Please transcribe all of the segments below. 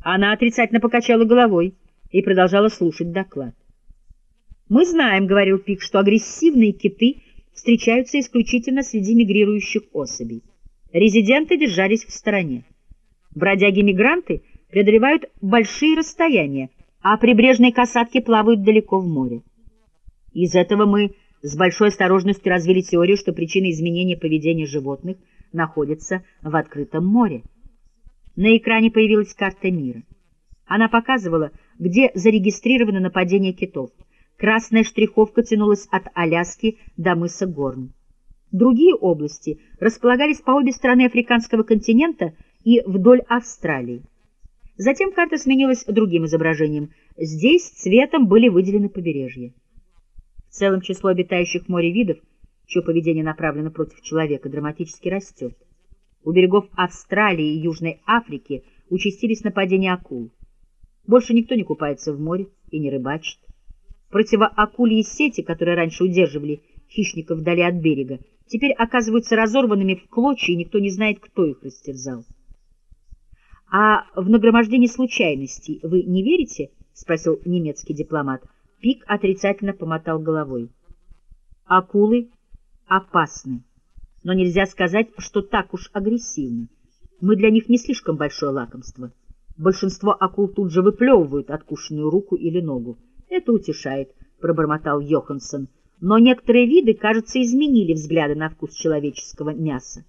Она отрицательно покачала головой и продолжала слушать доклад. «Мы знаем, — говорил Пик, — что агрессивные киты встречаются исключительно среди мигрирующих особей. Резиденты держались в стороне. Бродяги-мигранты преодолевают большие расстояния, а прибрежные касатки плавают далеко в море. Из этого мы с большой осторожностью развили теорию, что причина изменения поведения животных находится в открытом море. На экране появилась карта мира. Она показывала, где зарегистрировано нападение китов. Красная штриховка тянулась от Аляски до мыса Горн. Другие области располагались по обе стороны африканского континента и вдоль Австралии. Затем карта сменилась другим изображением. Здесь цветом были выделены побережья. В целом число обитающих в море видов, чье поведение направлено против человека, драматически растет. У берегов Австралии и Южной Африки участились нападения акул. Больше никто не купается в море и не рыбачит. Противоакульи сети, которые раньше удерживали хищников вдали от берега, теперь оказываются разорванными в клочья, и никто не знает, кто их растерзал. — А в нагромождение случайностей вы не верите? — спросил немецкий дипломат. Пик отрицательно помотал головой. — Акулы опасны, но нельзя сказать, что так уж агрессивны. Мы для них не слишком большое лакомство. Большинство акул тут же выплевывают откушенную руку или ногу. Это утешает, — пробормотал Йоханссон. Но некоторые виды, кажется, изменили взгляды на вкус человеческого мяса.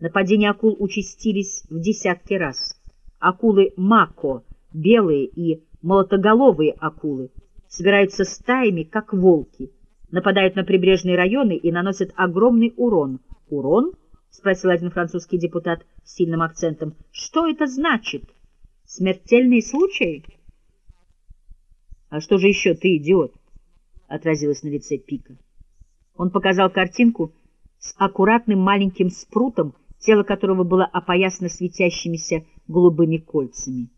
Нападения акул участились в десятки раз. Акулы мако, белые и молотоголовые акулы, собираются стаями, как волки, нападают на прибрежные районы и наносят огромный урон. «Урон?» — спросил один французский депутат с сильным акцентом. «Что это значит? Смертельные случаи?» «А что же еще ты, идиот?» — отразилось на лице Пика. Он показал картинку с аккуратным маленьким спрутом, тело которого было опоясано светящимися голубыми кольцами.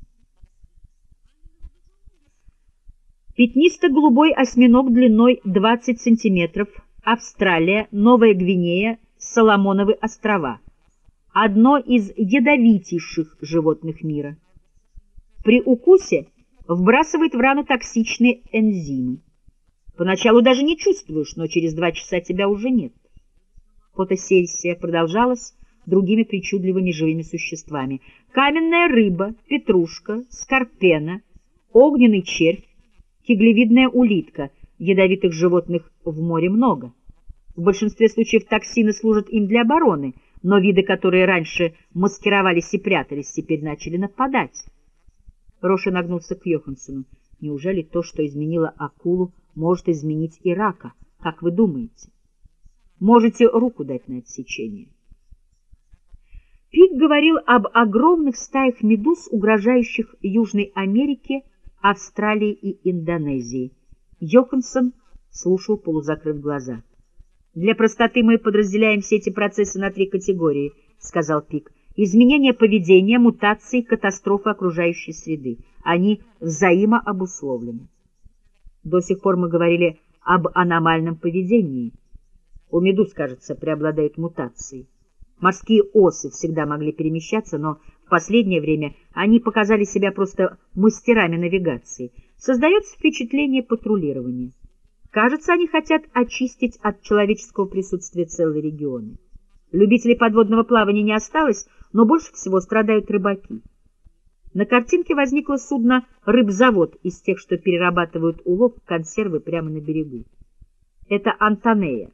Пятнисто-голубой осьминог длиной 20 сантиметров, Австралия, Новая Гвинея, Соломоновы острова. Одно из ядовитейших животных мира. При укусе вбрасывает в рану токсичные энзимы. Поначалу даже не чувствуешь, но через два часа тебя уже нет. Фотосессия продолжалась другими причудливыми живыми существами. Каменная рыба, петрушка, скорпена, огненный червь, киглевидная улитка. Ядовитых животных в море много. В большинстве случаев токсины служат им для обороны, но виды, которые раньше маскировались и прятались, теперь начали нападать. Роша нагнулся к Йоханссону. Неужели то, что изменило акулу, может изменить и рака? Как вы думаете? Можете руку дать на отсечение. Пик говорил об огромных стаях медуз, угрожающих Южной Америке, Австралии и Индонезии. Йоханссон слушал, полузакрыв глаза. «Для простоты мы подразделяем все эти процессы на три категории», — сказал Пик изменение поведения, мутации, катастрофы окружающей среды. Они взаимообусловлены. До сих пор мы говорили об аномальном поведении. У медуз, кажется, преобладают мутации. Морские осы всегда могли перемещаться, но в последнее время они показали себя просто мастерами навигации. Создается впечатление патрулирования. Кажется, они хотят очистить от человеческого присутствия целые регионы. Любителей подводного плавания не осталось, но больше всего страдают рыбаки. На картинке возникло судно «Рыбзавод» из тех, что перерабатывают улов в консервы прямо на берегу. Это Антонея.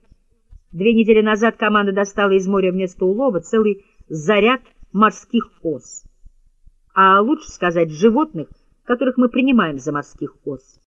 Две недели назад команда достала из моря вместо улова целый заряд морских ос. А лучше сказать, животных, которых мы принимаем за морских ос.